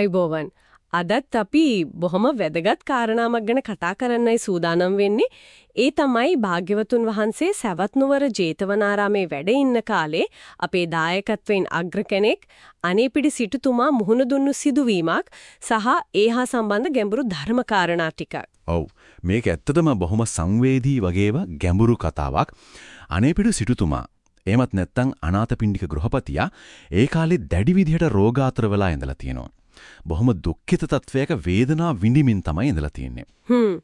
ආයිබෝවන් අදත් අපි බොහොම වැදගත් කාරණාවක් ගැන කතා කරන්නයි සූදානම් වෙන්නේ. ඒ තමයි භාග්‍යවතුන් වහන්සේ සවැත් නුවර ජේතවනාරාමේ වැඩ ඉන්න කාලේ අපේ දායකත්වයෙන් අග්‍ර කෙනෙක් අනේපිඩි සිටුතුමා මුහුණ දුන්නු සිදුවීමක් සහ ඒහා සම්බන්ධ ගැඹුරු ධර්ම කාරණා ටිකක්. ඔව් මේක ඇත්තටම බොහොම සංවේදී වගේව ගැඹුරු කතාවක්. අනේපිඩු සිටුතුමා එහෙමත් නැත්නම් අනාථපිණ්ඩික ගෘහපතියා ඒ කාලේ දැඩි විදිහට රෝගාතුර වෙලා ඉඳලා තියෙනවා. බොහොම දුක්ඛිත තත්වයක වේදනා විඳිමින් තමයි ඉඳලා තියෙන්නේ. හ්ම්.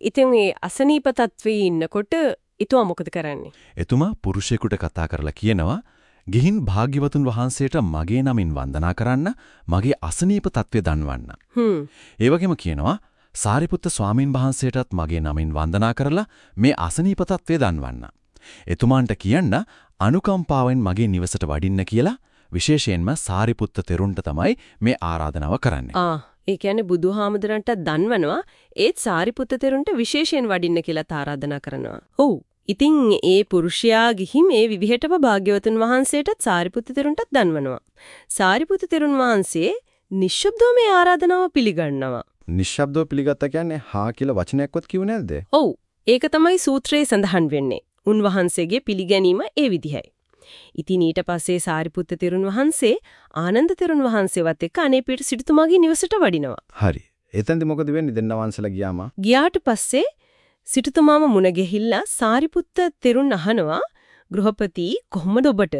ඉතින් මේ අසනීප තත්වයේ ඉන්නකොට ඊතුවා මොකද කරන්නේ? එතුමා පුරුෂයෙකුට කතා කරලා කියනවා ගිහින් භාග්‍යවතුන් වහන්සේට මගේ නමින් වන්දනා කරන්න මගේ අසනීප තත්වය දන්වන්න. හ්ම්. ඒ වගේම කියනවා සාරිපුත්ත ස්වාමින් වහන්සේටත් මගේ නමින් වන්දනා කරලා මේ අසනීප තත්වය දන්වන්න. එතුමාන්ට කියන්න අනුකම්පාවෙන් මගේ නිවසට වඩින්න කියලා විශේෂයෙන්ම සාරිපුත්ත තෙරුන්ට තමයි මේ ආරාධනාව කරන්නේ. ආ ඒ කියන්නේ බුදුහාමුදුරන්ට දන්වනවා ඒත් සාරිපුත්ත තෙරුන්ට විශේෂයෙන් වඩින්න කියලා ආරාධනා කරනවා. ඔව්. ඉතින් ඒ පුරුෂයා ගිහින් මේ විවිහටම භාග්‍යවතුන් වහන්සේටත් සාරිපුත්ත තෙරුන්ටත් දන්වනවා. සාරිපුත්ත තෙරුන් වහන්සේ නිශ්ශබ්දව මේ ආරාධනාව පිළිගන්නවා. නිශ්ශබ්දව පිළිගත්තා කියන්නේ හා කියලා වචනයක්වත් කිව්වේ නැද්ද? ඔව්. ඒක තමයි සූත්‍රයේ සඳහන් වෙන්නේ. උන්වහන්සේගේ පිළිගැනීම ඒ විදිහයි. ඉතින් ඊට පස්සේ සාරිපුත්ත තෙරුන් වහන්සේ ආනන්ද තෙරුන් වහන්සේවත් එක්ක අනේපිට සිටුතුමාගේ නිවසට වඩිනවා. හරි. එතෙන්දි මොකද වෙන්නේ දෙන්න වංශලා ගියාම? ගියාට පස්සේ සිටුතුමාම මුණ ගැහිලා සාරිපුත්ත තෙරුන් අහනවා ගෘහපති කොහොමද ඔබට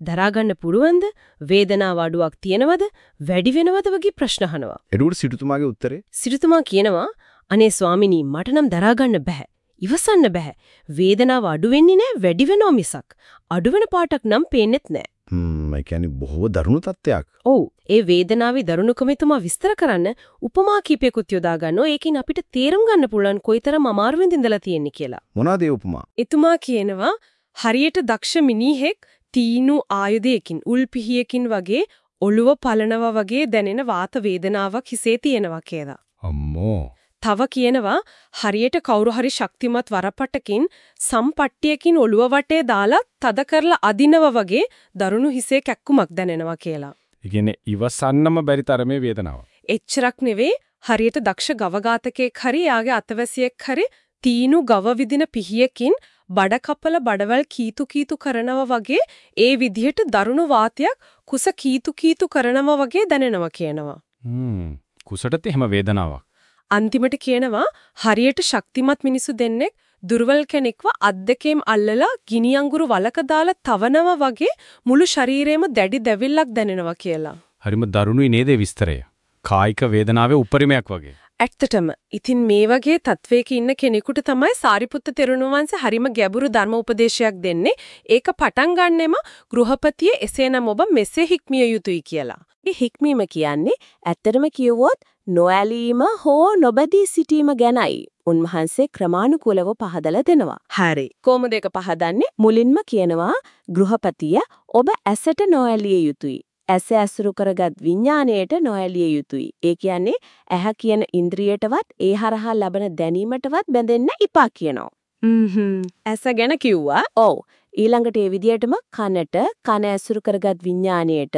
දරා ගන්න පුරුවන්ද වේදනාව අඩුවක් තියනවද වැඩි වෙනවද වගේ ප්‍රශ්න අහනවා. එඩුවර් සිටුතුමාගේ උත්තරේ සිටුතුමා කියනවා අනේ ස්වාමිනී මට නම් දරා ගන්න බෑ. ඉවසන්න බෑ. වේදනාව අඩු වෙන්නේ නෑ වැඩි වෙනව මිසක්. අඩු වෙන පාටක් නම් පේන්නෙත් නෑ. හ්ම් ඒ කියන්නේ බොහෝ දරුණු තත්ත්වයක්. ඔව් ඒ වේදනාවේ දරුණුකම තුමා විස්තර කරන්න උපමා කීපයකුත් යොදා ගන්නවා. ඒකෙන් අපිට තේරුම් ගන්න පුළුවන් කොයිතරම් අමාරුවෙන්ද ඉඳලා තියෙන්නේ කියලා. මොනවාද ඒ උපමා? එතුමා කියනවා හරියට දක්ෂ මිනිහෙක් තීනු ආයුධයකින් උල් පිහියකින් වගේ ඔළුව පලනවා වගේ දැනෙන වාත වේදනාවක් හිසේ තියෙනවා කියලා. අම්මෝ. තව කියනවා හරියට කවුරු හරි ශක්තිමත් වරපටකින් සම්පට්ටියකින් ඔළුව වටේ දාලා තද කරලා අදිනව වගේ දරුණු හිසේ කැක්කුමක් දැනෙනවා කියලා. ඒ කියන්නේ ඉවසන්නම බැරි තරමේ වේදනාවක්. එච්චරක් නෙවෙයි හරියට දක්ෂ ගවඝාතකයෙක් හරි යාගේ අතවැසියෙක් හරි තීනු ගව විදින පිහියකින් බඩ කපල බඩවල් කීතු කීතු කරනවා වගේ ඒ විදිහට දරුණු වාතයක් කුස කීතු කීතු කරනවා වගේ දැනෙනවා කියනවා. හ්ම්. කුසටත් එහෙම වේදනාවක්. අන්තිමට කියනවා හරියට ශක්තිමත් මිනිසු දෙන්නෙක් දුර්වල කෙනෙක්ව අත් දෙකේම අල්ලලා ගිනි අඟුරු වලක දාලා තවනවා වගේ මුළු ශරීරෙම දැඩි දැවිල්ලක් දැනෙනවා කියලා. හරිම දරුණුයි නේද ඒ විස්තරය. කායික වේදනාවේ උපරිමයක් වගේ. ඇත්තටම ඉතින් මේ වගේ තත්වයක ඉන්න කෙනෙකුට තමයි සාරිපුත්ත තෙරුණුවන් වහන්සේ හරිම ගැඹුරු ධර්ම උපදේශයක් දෙන්නේ. ඒක පටන් ගන්නෙම ගෘහපතිය එසේනම් ඔබ මෙසේ හික්මිය යුතුයි කියලා. මේ හික්මීම කියන්නේ ඇත්තටම කිව්වොත් නොඇලීම හෝ නොබැදී සිටීම ගැනයි. උන්වහන්සේ ක්‍රමානුකූලව පහදලා දෙනවා. හරි. කොහොමද ඒක පහදන්නේ? මුලින්ම කියනවා ගෘහපතිය ඔබ ඇසට නොඇලිය යුතුයි. ඇස ඇසුරු කරගත් විඥාණයට නොඇලිය යුතුයි. ඒ කියන්නේ ඇහැ කියන ඉන්ද්‍රියටවත් ඒ හරහා ලබන දැනීමටවත් බැඳෙන්න ඉපා කියනවා. හ්ම් ඇස ගැන කිව්වා. ඔව්. ඊළඟට ඒ විදිහටම කනට කන ඇසුරු කරගත් විඥාණයට,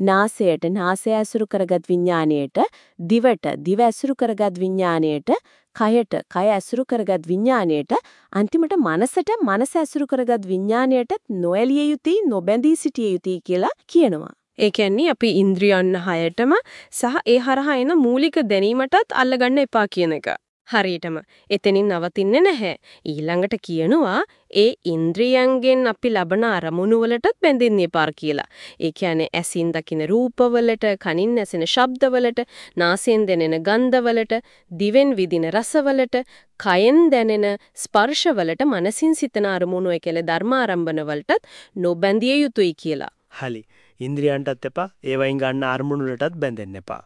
නාසයට නාසය ඇසුරු කරගත් විඥාණයට, දිවට දිව ඇසුරු කරගත් විඥාණයට, කයට කය ඇසුරු කරගත් විඥාණයට, අන්තිමට මනසට මනස ඇසුරු කරගත් විඥාණයට නොඇලිය යුතුයි, නොබැඳී සිටිය යුතුයි කියලා කියනවා. ඒ කියන්නේ අපි ඉන්ද්‍රියන් හයටම සහ ඒ හරහා එන මූලික දැනීමටත් අල්ලගන්න එපා කියන එක. හරියටම එතනින් නවතින්නේ නැහැ. ඊළඟට කියනවා ඒ ඉන්ද්‍රියයන්ගෙන් අපි ලබන අරමුණු වලටත් බැඳෙන්න එපා කියලා. ඒ කියන්නේ ඇසින් දකින රූපවලට, කනින් ඇසෙන ශබ්දවලට, නාසයෙන් දැනෙන ගන්ධවලට, දිවෙන් විඳින රසවලට, කයෙන් දැනෙන ස්පර්ශවලට, මනසින් සිතන අරමුණු එකල ධර්මාරම්භන වලටත් නොබැඳිය යුතුයි කියලා. හලි. ඉන්ද්‍රියන්ටත් එපා, ඒ වයින් ගන්න අරමුණු වලටත් බැඳෙන්න එපා.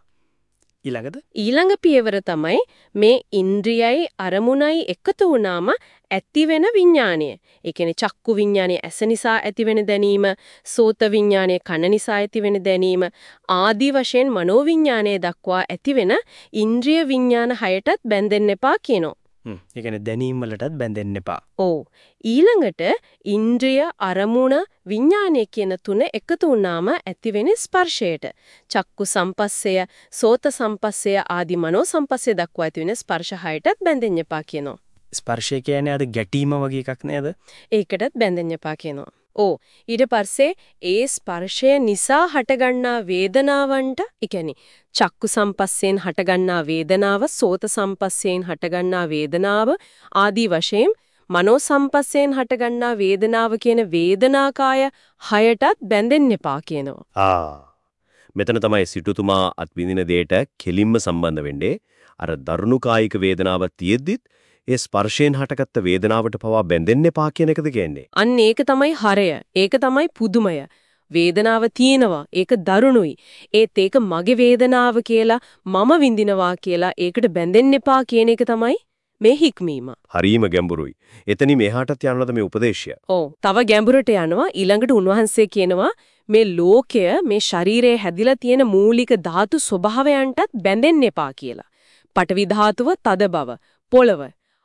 ඊළඟද? ඊළඟ පියවර තමයි මේ ඉන්ද්‍රියයි අරමුණයි එකතු වුණාම ඇති වෙන විඥාණය. ඒ කියන්නේ චක්කු විඥාණය ඇස නිසා ඇතිවෙන දැනීම, සෝත විඥාණය කන නිසා ඇතිවෙන දැනීම, ආදී වශයෙන් මනෝ විඥාණය දක්වා ඇතිවෙන ඉන්ද්‍රිය විඥාන හයටත් බැඳෙන්න එපා කියනවා. හ්ම්. ඒ කියන්නේ දැනීම් වලටත් බැඳෙන්න එපා. ඔව්. ඊළඟට ඉන්ද්‍රිය අරමුණ විඥානය කියන තුන එකතු වුණාම ඇතිවෙන ස්පර්ශයට චක්කු සම්පස්සය, සෝත සම්පස්සය ආදී මනෝ සම්පස්සය දක්වා ඇතිවෙන ස්පර්ශ හයටත් බැඳෙන්න එපා කියනවා. ස්පර්ශය කියන්නේ අර ගැටීම වගේ එකක් නේද? ඒකටත් බැඳෙන්න එපා කියනවා. ඕ ඊට පස්සේ ඒ ස්පර්ශය නිසා හටගන්නා වේදනාවන්ට, ඒ කියන්නේ චක්කු සම්පස්සයෙන් හටගන්නා වේදනාව, සෝත සම්පස්සයෙන් හටගන්නා වේදනාව ආදී වශයෙන් මනෝ සම්පස්සයෙන් හටගන්නා වේදනාව කියන වේදනාකාය හයටත් බැඳෙන්න එපා කියනවා. ආ මෙතන තමයි සිටුතුමා අත්විඳින දෙයට කෙලින්ම සම්බන්ධ වෙන්නේ අර දරුණු කායික වේදනාවක් තියෙද්දිත් ඒ ස්පර්ශයෙන් හටගත්ත වේදනාවට පවා බැඳෙන්න එපා කියන එකද කියන්නේ අන්න ඒක තමයි හරය. ඒක තමයි පුදුමය. වේදනාව තියෙනවා. ඒක දරුණුයි. ඒත් ඒක මගේ වේදනාව කියලා මම විඳිනවා කියලා ඒකට බැඳෙන්න එපා කියන එක තමයි මේ හික්මීම. හරීම ගැඹුරුයි එතනින් මෙහාටත් යනවද මේ උපදේශය ඔව්. තව ගැඹුරට යනවා ඊළඟට උන්වහන්සේ කියනවා මේ ලෝකය මේ ශරීරයේ හැදිලා තියෙන මූලික ධාතු ස්වභාවයන්ටත් බැඳෙන්න එපා කියලා. පඨවි ධාතුව තද බව, පොළව,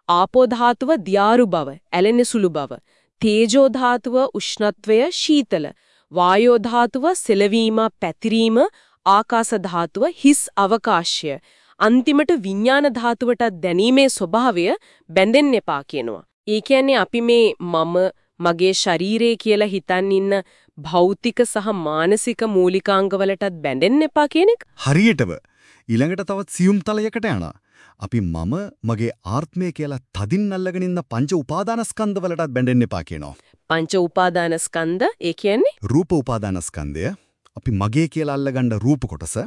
ආපෝ ධාතුව දියාරු බව, ඇලෙන සුළු බව, තේජෝ ධාතුව උෂ්ණත්වය ශීතල, වායෝ ධාතුව සෙලවීම, පැතිරීම, ආකාශ ධාතුව හිස් අවකාශය, අන්තිමට විඥාන ධාතුවට දැනීමේ ස්වභාවය බැඳෙන්න එපා කියනවා. ඒ කියන්නේ අපි මේ මම මගේ ශරීරය කියලා හිතන් ඉන්න භෞතික සහ මානසික මූලිකාංගවලටත් බැඳෙන්න එපා කියන එක. හරියටම ඊළඟට තවත් සියුම් තලයකට යනවා. අපි මම මගේ ආත්මය කියලා තදින් අල්ලගෙන ඉන්න පංච උපාදානස්කන්ධ වලටත් බැඳෙන්න එපා කියනවා. පංච උපාදානස්කන්ධ ඒ කියන්නේ? රූප උපාදානස්කන්ධය. අපි මගේ කියලා අල්ලගන්න රූප කොටස.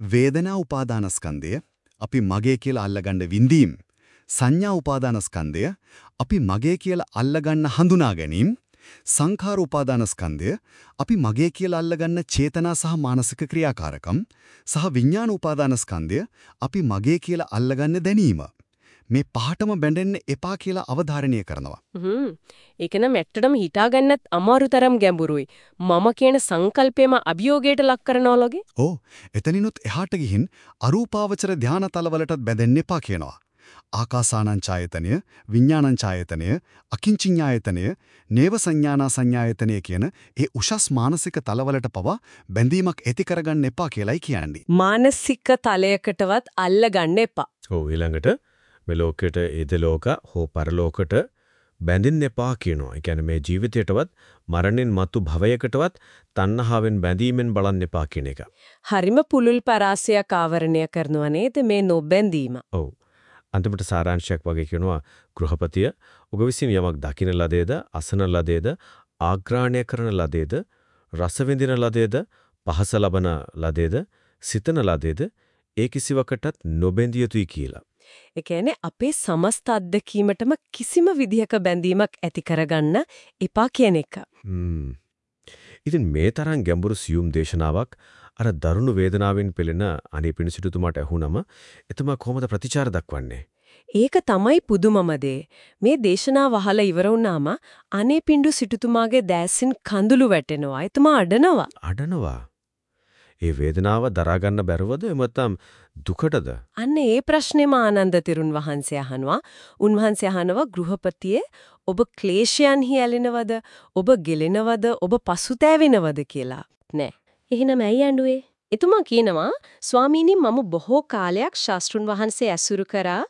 වේදනා උපාදානස්කන්ධය. අපි මගේ කියලා අල්ලගන්න විඳීම්. සංඥා උපාදානස්කන්ධය. අපි මගේ කියලා අල්ලගන්න හඳුනා ගැනීම සංඛාර උපාදානස්කන්ධය අපි මගේ කියලා අල්ලගන්න චේතනා සහ මානසික ක්‍රියාකාරකම් සහ විඥාන උපාදානස්කන්ධය අපි මගේ කියලා අල්ලගන්න දැනීම. මේ පහටම බැඳෙන්න එපා කියලා අවධාරණය කරනවා. හ්ම්. ඒක නම් ඇත්තටම හිතා ගන්නත් අමාරු තරම් ගැඹුරුයි. මම කියන සංකල්පයම අභියෝගයට ලක් කරනවා ලගේ ඕ එතනිනුත් එහාට ගිහින් අරූපාවචර ධානතලවලටත් බැඳෙන්න එපා කියනවා. ආකාසානං ඡායතනය, විඥානං ඡායතනය, අකිංචඤ්ඤායතනය, නේව සංඥානා සංඥායතනය කියන ඒ උෂස් මානසික තලවලට පවා බැඳීමක් ඇති කරගන්න එපා කියලයි කියන්නේ. මානසික තලයකටවත් අල්ල ගන්න එපා ඔව් ඊළඟට මේ ලෝකෙට ඒද ලෝක හෝ පරලෝකට බැඳින්න එපා කියනවා. ඒ කියන්නේ මේ ජීවිතයටවත් මරණින් මතු භවයකටවත් තණ්හාවෙන් බැඳීමෙන් බලන්න එපා කියන එක. හරිම පුළුල් පරාසයක් ආවරණය කරනවා නේද මේ නොබැඳීම ඔව්. අන්තිමට සාරාංශයක් වගේ කියනවා ගෘහපතිය ඔබ විසින් යමක් දකින ලදේද අසන ලදේද ආග්‍රාණය කරන ලදේද රස විඳින ලදේද පහස ලබන ලදේද සිතන ලදේද ඒ කිසිවකටත් නොබැඳිය යුතුයි කියලා. ඒ කියන්නේ අපේ සමස්ත අත්දැකීමටම කිසිම විදිහක බැඳීමක් ඇති කරගන්න එපා කියන එක. හ්ම්. ඉතින් මේ තරම් ගැඹුරු සියුම් දේශනාවක් අර දරුණු වේදනාවෙන් පෙළෙන අනේ පිණිසිටුතුමාට ඇහුනම එතුමා කොහොමද ප්‍රතිචාර දක්වන්නේ? ඒක තමයි පුදුමම දේ. මේ දේශනාව අහලා ඉවර වුණාම අනේ පිඬු සිටුතුමාගේ දැසින් කඳුළු වැටෙනවා. එතුමා අඩනවා. අඩනවා. ඒ වේදනාව දරා ගන්න බැරුවද එමත්නම් දුකටද? අන්න ඒ ප්‍රශ්නේම ආනන්ද තිරුන් වහන්සේ අහනවා. උන්වහන්සේ අහනවා ගෘහපතියේ ඔබ ක්ලේශයන්හි ඇලෙනවද? ඔබ ගෙලෙනවද? ඔබ පසුතැවෙනවද කියලා. නෑ. එහෙනම් ඇයි ඇඬුවේ? එතුමා කියනවා ස්වාමීනි මම බොහෝ කාලයක් ශාස්ත්‍රුන් වහන්සේ ඇසුරු කරා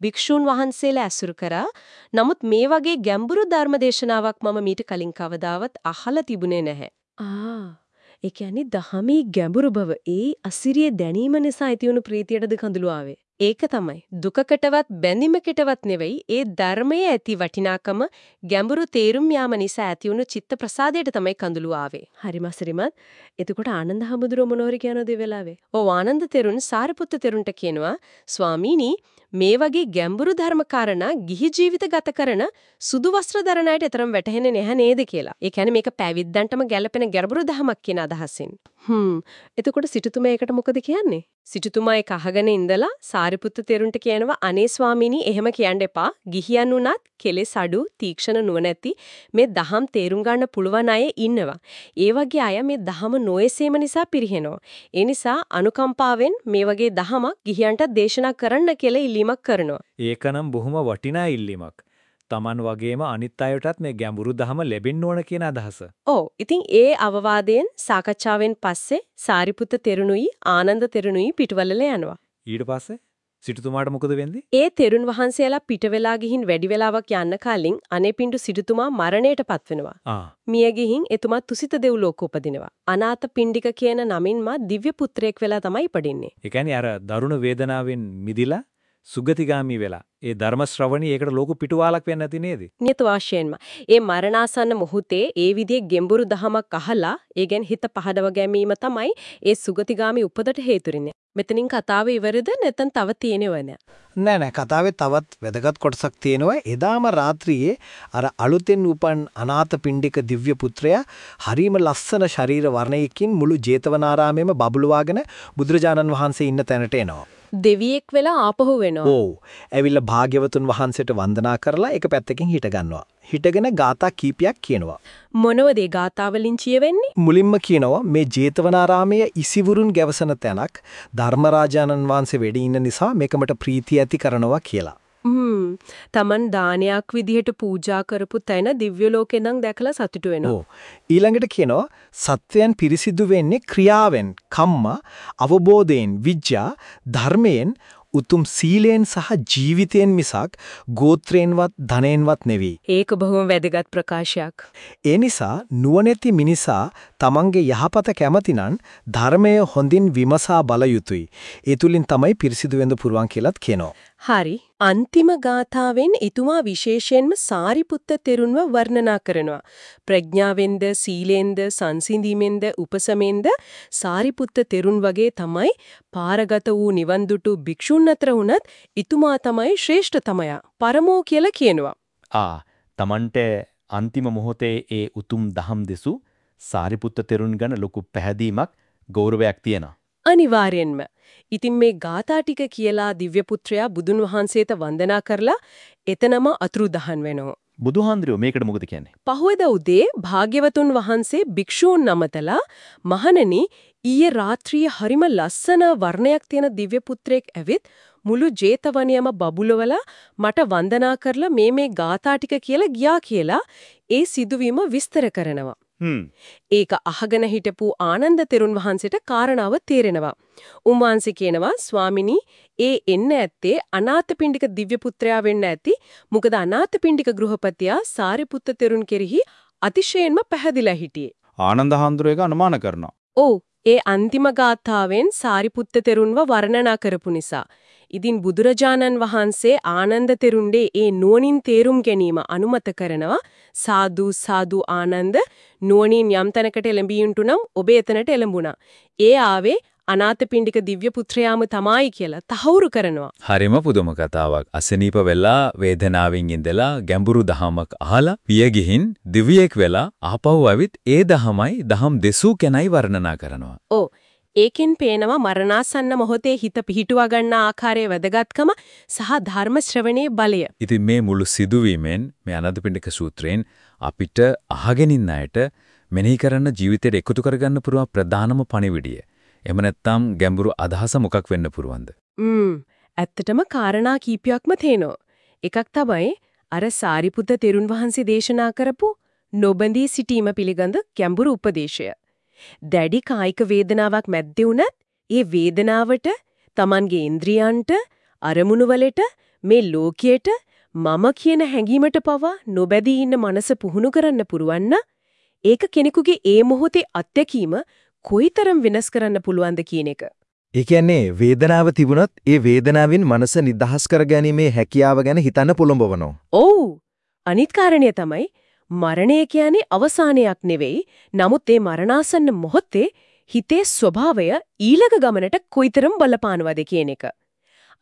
භික්ෂූන් වහන්සේලා ඇසුරු කරා නමුත් මේ වගේ ගැඹුරු ධර්ම දේශනාවක් මම මීට කලින් කවදාවත් අහලා තිබුණේ නැහැ. ආ ඒ කියන්නේ දහමේ ගැඹුරු බව ඒ අසිරිය දැනීම නිසා ඇතිවුණු ප්‍රීතියටද කඳුළු ආවේ. ඒක තමයි දුකකටවත් බැඳීමකටවත් නෙවෙයි ඒ ධර්මයේ ඇති වටිනාකම ගැඹුරු තේරුම් යාම නිසා ඇතිවුණු චිත්ත ප්‍රසාදයට තමයි කඳුළු ආවේ. හරිම අසිරිමත්. එතකොට ආනන්ද හැමදුර මොනවර කියනද ඒ වෙලාවේ? ඔව් ආනන්ද තෙරුන් සාරිපුත්ත තෙරුන්ට කියනවා ස්වාමීනි මේ වගේ ගැඹුරු ධර්ම කාරණා ගිහි ජීවිත ගත කරන සුදු වස්ත්‍ර දරන අයට තරම් වැටහෙන්නේ නැහැ නේද කියලා. ඒ කියන්නේ මේක පැවිද්දන්ටම ගැළපෙන ගැඹුරු ධමයක් කියන අදහසින්. හ්ම්. එතකොට සිටුතුමා ඒකට මොකද කියන්නේ? සිටුතුමා ඒක අහගෙන ඉඳලා සාරිපුත්ත තෙරුන්ට කියනවා අනේ ස්වාමීනි එහෙම කියන්න එපා. ගිහියන් උනත් කෙලෙස් අඩු තීක්ෂණ නුවණැති මේ දහම් තේරුම් ගන්න පුළුවන් අය ඉන්නවා. ඒ වගේ අය මේ දහම නොයසේම නිසා පිරිහෙනවා. ඒ නිසා අනුකම්පාවෙන් මේ වගේ දහමක් ගිහියන්ට දේශනා කරන්න කියලා ඉල්ලීමක් කරනවා. ඒකනම් බොහොම වටිනා ඉල්ලීමක්. Taman වගේම අනිත් අයටත් මේ ගැඹුරු දහම ලැබෙන්න ඕන කියන අදහස. ඔව්. ඉතින් ඒ අවවාදයෙන් සාකච්ඡාවෙන් පස්සේ සාරිපුත්ත තෙරුණුයි ආනන්ද තෙරුණුයි පිටවලල යනවා. ඊට පස්සේ සිටුතුමාට මොකද වෙන්නේ? ඒ තෙරුන් වහන්සේලා පිට වෙලා ගිහින් වැඩි වෙලාවක් යන්න කලින් අනේපිඬු සිටුතුමා මරණයටපත් වෙනවා. ආ මිය ගිහින් එතුමා තුසිත දෙව්ලෝක උපදිනවා. අනාථ පිණ්ඩික කියන නමින්ම දිව්‍ය පුත්‍රයෙක් වෙලා තමයි ඉපදින්නේ. ඒ කියන්නේ අර දරුණු වේදනාවෙන් මිදිලා සුගතිගාමි වෙලා ඒ ධර්ම ශ්‍රවණී ඒකට ලෝක පිටුවාලක් වෙන්නේ නැති නේද? නියත වශයෙන්ම ඒ මරණාසන්න මොහොතේ ඒ විදිහේ ගැඹුරු දහමක් අහලා ඒ ගැන හිත පහදව ගැනීම තමයි ඒ සුගතිගාමි උපදට හේතුරින්නේ. මෙතනින් කතාව ඉවරද නැත්නම් තව තියෙනවද? නෑ නෑ කතාවේ තවත් වැදගත් කොටසක් තියෙනවා. එදාම රාත්‍රියේ අර අලුතෙන් උපන් අනාථ පිණ්ඩික දිව්‍ය පුත්‍රයා හරීම ලස්සන ශරීර වර්ණයකින් මුළු ජේතවනාරාමයේම බබළුවාගෙන බුදුරජාණන් වහන්සේ ඉන්න තැනට එනවා. දෙවියෙක් වෙලා ආපහු වෙනවා. ඔව්. ඇවිල්ලා භාග්‍යවතුන් වහන්සේට වන්දනා කරලා එක පැත්තකින් හිට ගන්නවා. හිටගෙන ගාථා කීපයක් කියනවා. මොනවද ඒ ගාථාවලින් කියවෙන්නේ? මුලින්ම කියනවා මේ ජේතවනාරාමයේ ඉසිවුරුන් ගැවසන තැනක් ධර්මරාජානන් වහන්සේ වෙඩි ඉන්න නිසා මේකමට ප්‍රීතිය ඇති කරනවා කියලා. හ්ම්. Taman දානයක් විදිහට පූජා කරපු තැන දිව්‍ය ලෝකේ නම් දැකලා සතුටු වෙනවා. ඊළඟට කියනවා සත්වයන් පිරිසිදු වෙන්නේ ක්‍රියාවෙන්, කම්ම, අවබෝධයෙන්, විඥා, ධර්මයෙන්, උතුම් සීලයෙන් සහ ජීවිතයෙන් මිසක් ගෝත්‍රයෙන්වත් ධනෙන්වත් නෙවෙයි. ඒක බොහොම වැදගත් ප්‍රකාශයක්. ඒ නිසා නුවණැති මිනිසා තමන්ගේ යහපත කැමතිනම් ධර්මය හොඳින් විමසා බල යුතුය. ඒ තුලින් තමයි පිරිසිදු වෙන්න පුරුවන් කියලාත් කියනවා. හරි. අන්තිම ගාථාවෙන් ඊතුමා විශේෂයෙන්ම සාරිපුත්ත තෙරුන්ව වර්ණනා කරනවා. ප්‍රඥාවෙන්ද, සීලෙන්ද, සංසිඳීමෙන්ද, උපසමෙන්ද සාරිපුත්ත තෙරුන් වගේ තමයි පාරගත වූ නිවන් දුටු භික්ෂුන් අතර වුණත් ඊතුමා තමයි ශ්‍රේෂ්ඨතමයා. පරමෝ කියලා කියනවා. ආ Tamante අන්තිම මොහොතේ ඒ උතුම් දහම් දෙසු සාරිපුත්ත තෙරුන් ගැන ලොකු පැහැදීමක් ගෞරවයක් තියෙනවා. අනිවාර්යෙන්ම. ඉතින් මේ ගාථා ටික කියලා දිව්‍ය පුත්‍රයා බුදුන් වහන්සේට වන්දනා කරලා එතනම අතුරුදහන් වෙනවා. බුදුහාඳුරෝ මේකට මොකද කියන්නේ? පහුවෙද උදේ භාග්‍යවතුන් වහන්සේ භික්ෂූන් නමතලා මහණනි ඊයේ රාත්‍රියේ හරිම ලස්සන වර්ණයක් තියෙන දිව්‍ය පුත්‍රයෙක් ඇවිත් මුළු ජේතවනියම බබුලවලා මට වන්දනා කරලා මේ මේ ගාථා ටික කියලා ගියා කියලා ඒ සිදුවීම විස්තර කරනවා. ඒක අහගෙන හිටපු ආනන්ද තෙරුන් වහන්සේට කාරණාව තේරෙනවා. උන්වහන්සේ කියනවා ස්වාමිනී ඒ එන්න ඇත්තේ අනාථපිණ්ඩික දිව්‍ය පුත්‍රයා වෙන්න ඇති. මොකද අනාථපිණ්ඩික ගෘහපතියා සාරිපුත්ත තෙරුන් කෙරෙහි අතිශයින්ම පැහැදිලා හිටියේ. ආනන්ද ඒක අනුමාන කරනවා. ඔව් ඒ අන්තිම ගාථාවෙන් සාරිපුත්ත තෙරුන්ව වර්ණනා කරපු නිසා. ඉදින් බුදුරජාණන් වහන්සේ ආනන්ද තෙරුන්ගේ ඒ නුවණින් තේරුම් ගැනීම අනුමත කරනවා සාදු සාදු ආනන්ද නුවණින් යම් තැනකට එළඹියුන්ටු නම් ඔබ එතනට එළඹුණා. ඒ ආවේ අනාථපිණ්ඩික දිව්‍ය පුත්‍රයාම තමයි කියලා තහවුරු කරනවා. හරිම පුදුම කතාවක්. අසනීප වෙලා වේදනාවෙන් ඉඳලා ගැඹුරු දහමක් අහලා පිය ගිහින් දිව්‍යයෙක් වෙලා ආපහු ඇවිත් ඒ දහමයි දහම් දෙසූ කෙනයි වර්ණනා කරනවා. ඔව් ඒකෙන් පේනවා මරණාසන්න මොහොතේ හිත පිහිටුවා ගන්න ආකාරයේ වැදගත්කම සහ ධර්ම ශ්‍රවණයේ බලය. ඉතින් මේ මුළු සිදුවීමෙන් මේ අනදපිණ්ඩික සූත්‍රයෙන් අපිට අහගෙන ඉන්න අයට මෙනෙහි කරන්න ජීවිතයට එකතු කරගන්න පුළුවන් ප්‍රධානම පණිවිඩය. එහෙම නැත්නම් ගැඹුරු අදහස මොකක් වෙන්න පුරවන්ද? ම්ම් ඇත්තටම කාරණා කීපයක්ම තේනවා. එකක් තමයි අර සාරිපුත්ත තෙරුන් වහන්සේ දේශනා කරපු නොබඳී සිටීම පිළිබඳ ගැඹුරු උපදේශය. දැඩි කායික වේදනාවක් මැද්දේ උනත් ඒ වේදනාවට Tamanගේ ඉන්ද්‍රියන්ට අරමුණු වලට මේ ලෝකයට මම කියන හැඟීමට පවා නොබැදී ඉන්න මනස පුහුණු කරන්න පුරවන්න ඒක කෙනෙකුගේ ඒ මොහොතේ අත්දැකීම කොයිතරම් වෙනස් කරන්න පුළුවන්ද කියන එක. ඒ කියන්නේ වේදනාව තිබුණත් ඒ වේදනාවෙන් මනස නිදහස් කරගැනීමේ හැකියාව ගැන හිතන්න පොළඹවනවා. ඔව්. අනිත් කාරණය තමයි මරණය කියන්නේ අවසානයක් නෙවෙයි. නමුත් ඒ මරණාසන්න මොහොතේ හිතේ ස්වභාවය ඊළඟ ගමනට කොයිතරම් බලපානවද කියන එක.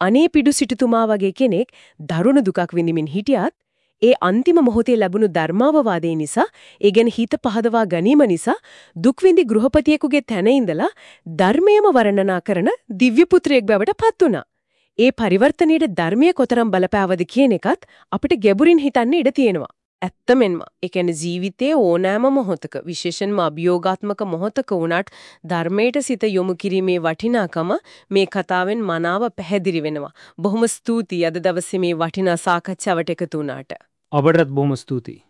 අනේ පිඩු සිටුතුමා වගේ කෙනෙක් දරුණු දුකක් විඳිමින් හිටියත් ඒ අන්තිම මොහොතේ ලැබුණු ධර්මාවවාදේ නිසා, ඒ ගැන හිත පහදවා ගැනීම නිසා දුක් විඳි ගෘහපතියෙකුගේ තැන ඉඳලා ධර්මයම වර්ණනා කරන දිව්‍ය පුත්‍රයෙක් බවට පත් වුණා. ඒ පරිවර්තනයේ ධර්මයේ කොතරම් බලපෑවද කියන එකත් අපිට ගැඹුරින් හිතන්න ඉඩ තියෙනවා. ඇත්තමෙන්ම ඒ කියන්නේ ජීවිතයේ ඕනෑම මොහොතක විශේෂයෙන්ම අභියෝගාත්මක මොහොතක වුණත් ධර්මයට සිත යොමු කිරීමේ වටිනාකම මේ කතාවෙන් මනාව පැහැදිලි වෙනවා. බොහොම ස්තුතියි අද දවසේ මේ වටිනා සාකච්ඡාවට එකතු වුණාට. ඔබටත් බොහොම ස්තුතියි